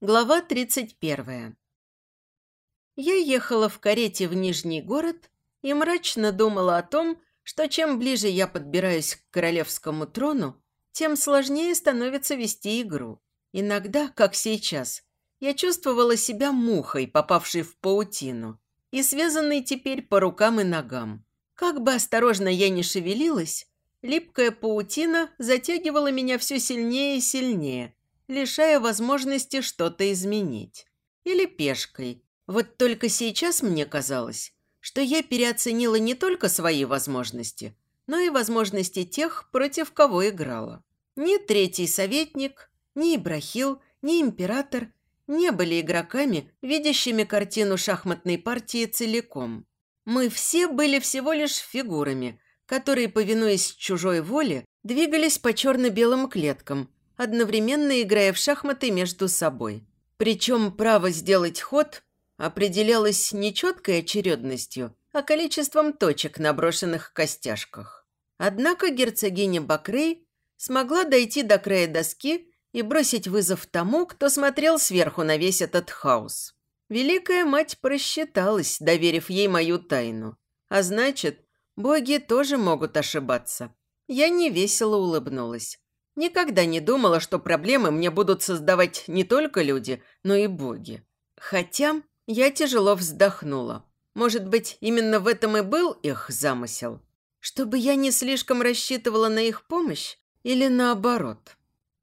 Глава 31. Я ехала в карете в Нижний город и мрачно думала о том, что чем ближе я подбираюсь к королевскому трону, тем сложнее становится вести игру. Иногда, как сейчас, я чувствовала себя мухой, попавшей в паутину, и связанной теперь по рукам и ногам. Как бы осторожно я ни шевелилась, липкая паутина затягивала меня все сильнее и сильнее, лишая возможности что-то изменить. Или пешкой. Вот только сейчас мне казалось, что я переоценила не только свои возможности, но и возможности тех, против кого играла. Ни третий советник, ни Ибрахил, ни император не были игроками, видящими картину шахматной партии целиком. Мы все были всего лишь фигурами, которые, повинуясь чужой воле, двигались по черно-белым клеткам, одновременно играя в шахматы между собой. Причем право сделать ход определялось не четкой очередностью, а количеством точек на брошенных костяшках. Однако герцогиня Бакрей смогла дойти до края доски и бросить вызов тому, кто смотрел сверху на весь этот хаос. Великая мать просчиталась, доверив ей мою тайну. А значит, боги тоже могут ошибаться. Я невесело улыбнулась. Никогда не думала, что проблемы мне будут создавать не только люди, но и боги. Хотя я тяжело вздохнула. Может быть, именно в этом и был их замысел? Чтобы я не слишком рассчитывала на их помощь или наоборот?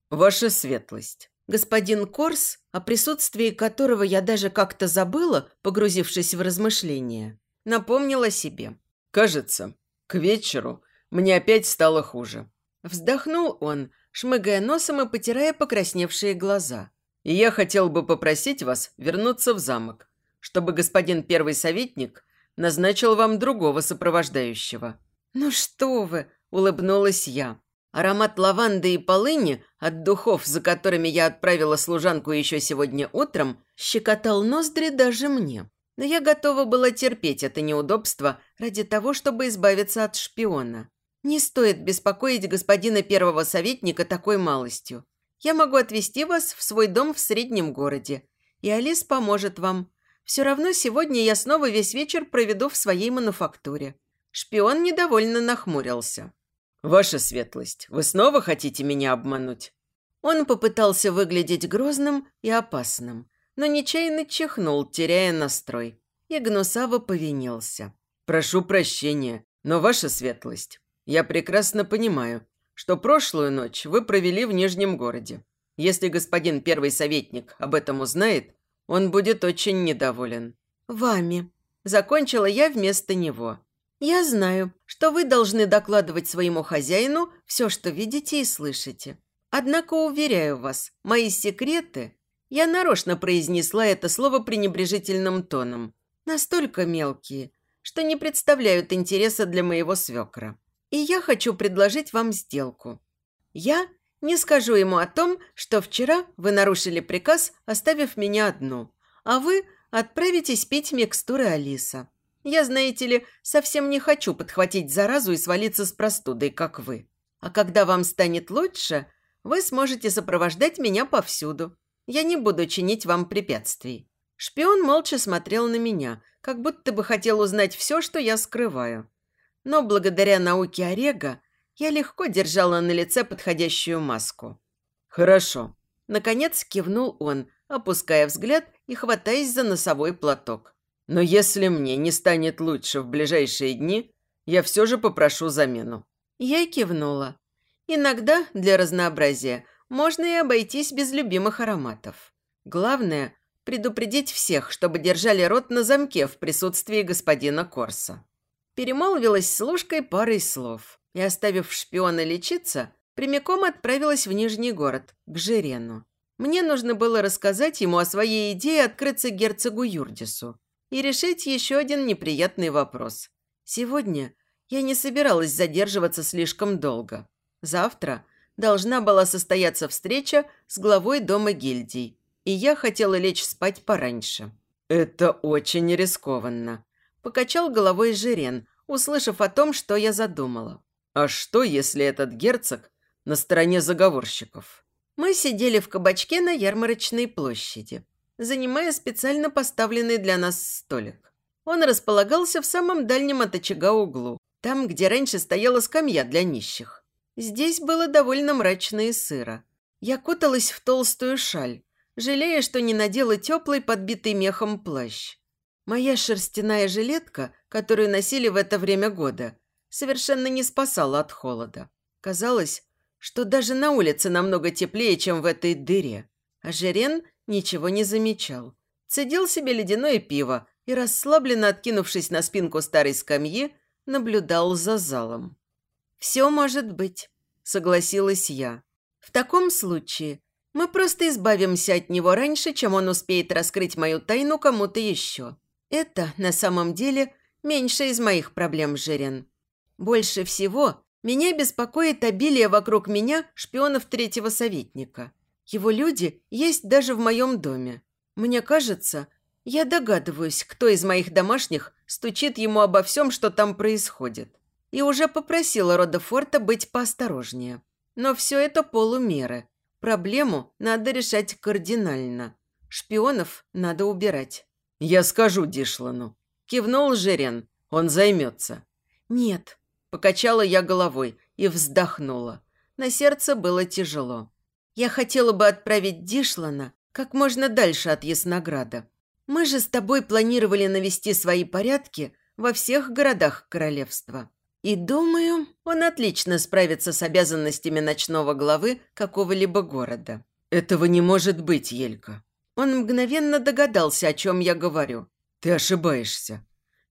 Ваша светлость. Господин Корс, о присутствии которого я даже как-то забыла, погрузившись в размышления, напомнила себе. Кажется, к вечеру мне опять стало хуже. Вздохнул он, шмыгая носом и потирая покрасневшие глаза. «И я хотел бы попросить вас вернуться в замок, чтобы господин первый советник назначил вам другого сопровождающего». «Ну что вы!» – улыбнулась я. Аромат лаванды и полыни от духов, за которыми я отправила служанку еще сегодня утром, щекотал ноздри даже мне. Но я готова была терпеть это неудобство ради того, чтобы избавиться от шпиона. Не стоит беспокоить господина первого советника такой малостью. Я могу отвезти вас в свой дом в среднем городе, и Алис поможет вам. Все равно сегодня я снова весь вечер проведу в своей мануфактуре». Шпион недовольно нахмурился. «Ваша светлость, вы снова хотите меня обмануть?» Он попытался выглядеть грозным и опасным, но нечаянно чихнул, теряя настрой. И гнусаво повинился. «Прошу прощения, но ваша светлость, я прекрасно понимаю, что прошлую ночь вы провели в Нижнем городе. Если господин первый советник об этом узнает, он будет очень недоволен». «Вами», – закончила я вместо него. «Я знаю, что вы должны докладывать своему хозяину все, что видите и слышите. Однако, уверяю вас, мои секреты...» Я нарочно произнесла это слово пренебрежительным тоном. Настолько мелкие, что не представляют интереса для моего свекра. И я хочу предложить вам сделку. Я не скажу ему о том, что вчера вы нарушили приказ, оставив меня одну, а вы отправитесь пить микстуры Алиса. Я, знаете ли, совсем не хочу подхватить заразу и свалиться с простудой, как вы. А когда вам станет лучше, вы сможете сопровождать меня повсюду. Я не буду чинить вам препятствий». Шпион молча смотрел на меня, как будто бы хотел узнать все, что я скрываю. Но благодаря науке Орега я легко держала на лице подходящую маску. «Хорошо». Наконец кивнул он, опуская взгляд и хватаясь за носовой платок. «Но если мне не станет лучше в ближайшие дни, я все же попрошу замену». Я кивнула. Иногда, для разнообразия, можно и обойтись без любимых ароматов. Главное – предупредить всех, чтобы держали рот на замке в присутствии господина Корса перемолвилась с Лужкой парой слов и, оставив шпиона лечиться, прямиком отправилась в Нижний город, к Жирену. Мне нужно было рассказать ему о своей идее открыться герцогу Юрдису и решить еще один неприятный вопрос. Сегодня я не собиралась задерживаться слишком долго. Завтра должна была состояться встреча с главой дома гильдий, и я хотела лечь спать пораньше. «Это очень рискованно», Покачал головой Жирен, услышав о том, что я задумала. «А что, если этот герцог на стороне заговорщиков? Мы сидели в кабачке на ярмарочной площади, занимая специально поставленный для нас столик. Он располагался в самом дальнем от очага углу, там, где раньше стояла скамья для нищих. Здесь было довольно мрачно и сыро. Я куталась в толстую шаль, жалея, что не надела теплый, подбитый мехом плащ. Моя шерстяная жилетка, которую носили в это время года, совершенно не спасала от холода. Казалось, что даже на улице намного теплее, чем в этой дыре. А Жерен ничего не замечал. Цедил себе ледяное пиво и, расслабленно откинувшись на спинку старой скамьи, наблюдал за залом. «Все может быть», – согласилась я. «В таком случае мы просто избавимся от него раньше, чем он успеет раскрыть мою тайну кому-то еще. Это, на самом деле, меньше из моих проблем, Жерен. Больше всего меня беспокоит обилие вокруг меня шпионов третьего советника. Его люди есть даже в моем доме. Мне кажется, я догадываюсь, кто из моих домашних стучит ему обо всем, что там происходит. И уже попросила рода Форта быть поосторожнее. Но все это полумеры. Проблему надо решать кардинально. Шпионов надо убирать. «Я скажу Дишлану», – кивнул Жерен. «Он займется». «Нет», – покачала я головой и вздохнула. На сердце было тяжело. Я хотела бы отправить Дишлана как можно дальше от Яснограда. Мы же с тобой планировали навести свои порядки во всех городах королевства. И думаю, он отлично справится с обязанностями ночного главы какого-либо города. Этого не может быть, Елька. Он мгновенно догадался, о чем я говорю. Ты ошибаешься.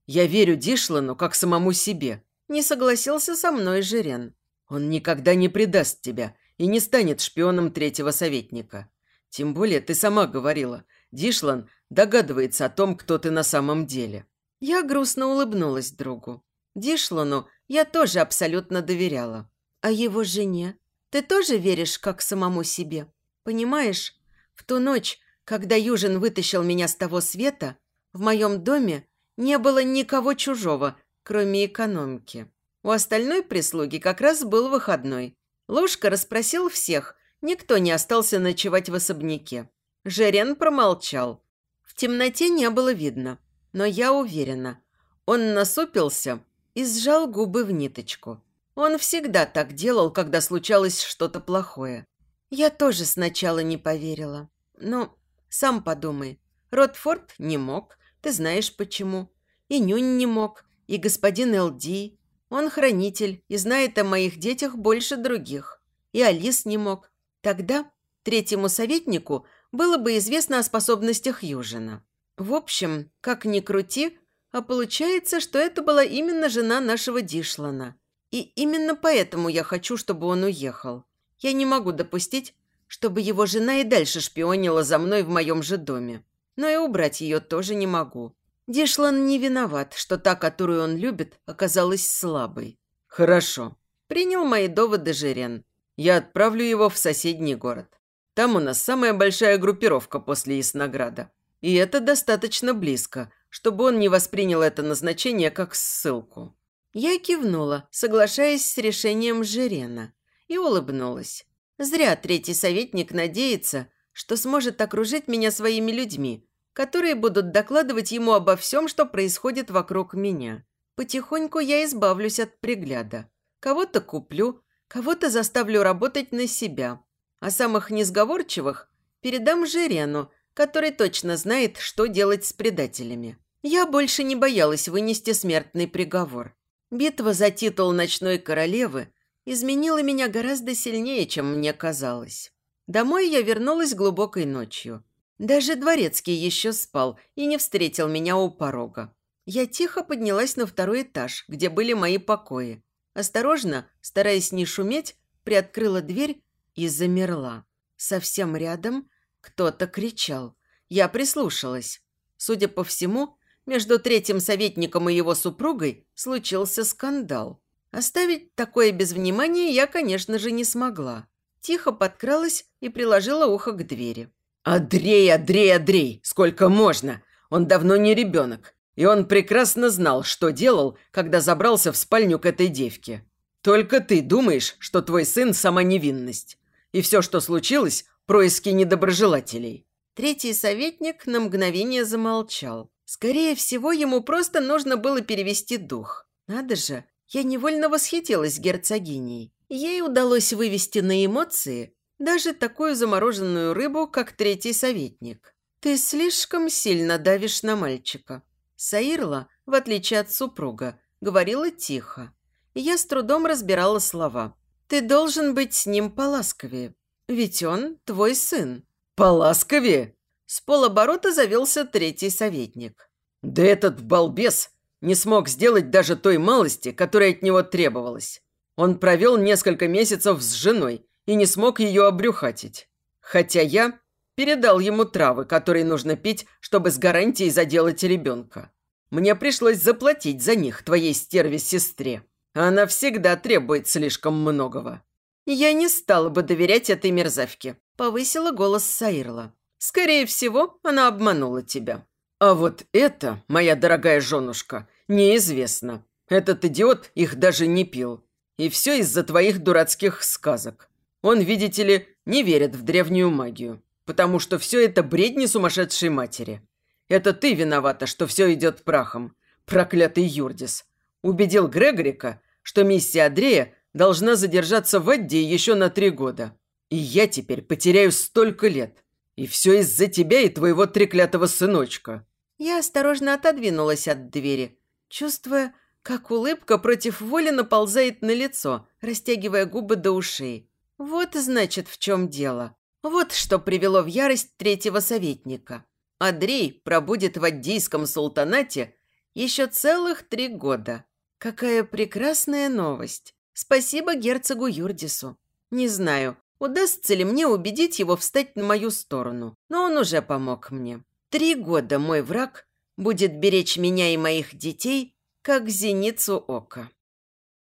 Я верю Дишлану как самому себе. Не согласился со мной Жирен. Он никогда не предаст тебя и не станет шпионом третьего советника. Тем более ты сама говорила, Дишлан догадывается о том, кто ты на самом деле. Я грустно улыбнулась другу. Дишлану я тоже абсолютно доверяла. А его жене? Ты тоже веришь как самому себе? Понимаешь, в ту ночь, когда Южин вытащил меня с того света, в моем доме не было никого чужого, кроме экономки. У остальной прислуги как раз был выходной. Лушка расспросил всех, никто не остался ночевать в особняке. Жерен промолчал. В темноте не было видно, но я уверена. Он насупился и сжал губы в ниточку. Он всегда так делал, когда случалось что-то плохое. Я тоже сначала не поверила. Но сам подумай. Ротфорд не мог, ты знаешь почему. И Нюнь не мог, и господин Элди. Он хранитель и знает о моих детях больше других. И Алис не мог. Тогда третьему советнику было бы известно о способностях Южина. В общем, как ни крути, а получается, что это была именно жена нашего Дишлана. И именно поэтому я хочу, чтобы он уехал. Я не могу допустить, чтобы его жена и дальше шпионила за мной в моем же доме. Но и убрать ее тоже не могу. Дишлан не виноват, что та, которую он любит, оказалась слабой. Хорошо. Принял мои доводы Жирен. Я отправлю его в соседний город. Там у нас самая большая группировка после Яснограда. И это достаточно близко, чтобы он не воспринял это назначение как ссылку. Я кивнула, соглашаясь с решением Жирена, и улыбнулась. Зря третий советник надеется, что сможет окружить меня своими людьми, которые будут докладывать ему обо всем, что происходит вокруг меня. Потихоньку я избавлюсь от пригляда. Кого-то куплю, кого-то заставлю работать на себя, а самых несговорчивых передам Жирену, который точно знает, что делать с предателями. Я больше не боялась вынести смертный приговор. Битва за титул ночной королевы изменила меня гораздо сильнее, чем мне казалось. Домой я вернулась глубокой ночью. Даже дворецкий еще спал и не встретил меня у порога. Я тихо поднялась на второй этаж, где были мои покои. Осторожно, стараясь не шуметь, приоткрыла дверь и замерла. Совсем рядом кто-то кричал. Я прислушалась. Судя по всему, между третьим советником и его супругой случился скандал. Оставить такое без внимания я, конечно же, не смогла. Тихо подкралась и приложила ухо к двери. «Андрей, Андрей, Андрей! Сколько можно? Он давно не ребенок. И он прекрасно знал, что делал, когда забрался в спальню к этой девке. Только ты думаешь, что твой сын – сама невинность. И все, что случилось, происки недоброжелателей». Третий советник на мгновение замолчал. Скорее всего, ему просто нужно было перевести дух. Надо же, я невольно восхитилась герцогиней. Ей удалось вывести на эмоции даже такую замороженную рыбу, как третий советник. «Ты слишком сильно давишь на мальчика». Саирла, в отличие от супруга, говорила тихо. я с трудом разбирала слова. «Ты должен быть с ним поласковее, ведь он твой сын». «Поласковее?» С полоборота завелся третий советник. «Да этот балбес не смог сделать даже той малости, которая от него требовалась. Он провел несколько месяцев с женой и не смог ее обрюхатить. Хотя я передал ему травы, которые нужно пить, чтобы с гарантией заделать ребенка. Мне пришлось заплатить за них твоей стерве-сестре. Она всегда требует слишком многого». «Я не стала бы доверять этой мерзавке», – повысила голос Саирла. «Скорее всего, она обманула тебя». «А вот это, моя дорогая женушка, неизвестно. Этот идиот их даже не пил. И все из-за твоих дурацких сказок. Он, видите ли, не верит в древнюю магию, потому что все это бредни сумасшедшей матери. Это ты виновата, что все идет прахом, проклятый Юрдис. Убедил Грегорика, что миссия Андрея должна задержаться в Адде еще на три года. И я теперь потеряю столько лет. И все из-за тебя и твоего треклятого сыночка». Я осторожно отодвинулась от двери, чувствуя, как улыбка против воли наползает на лицо, растягивая губы до ушей. Вот, значит, в чем дело. Вот что привело в ярость третьего советника. Андрей пробудет в Аддийском султанате еще целых три года. Какая прекрасная новость. Спасибо герцогу Юрдису. Не знаю, удастся ли мне убедить его встать на мою сторону, но он уже помог мне. Три года мой враг будет беречь меня и моих детей, как зеницу ока.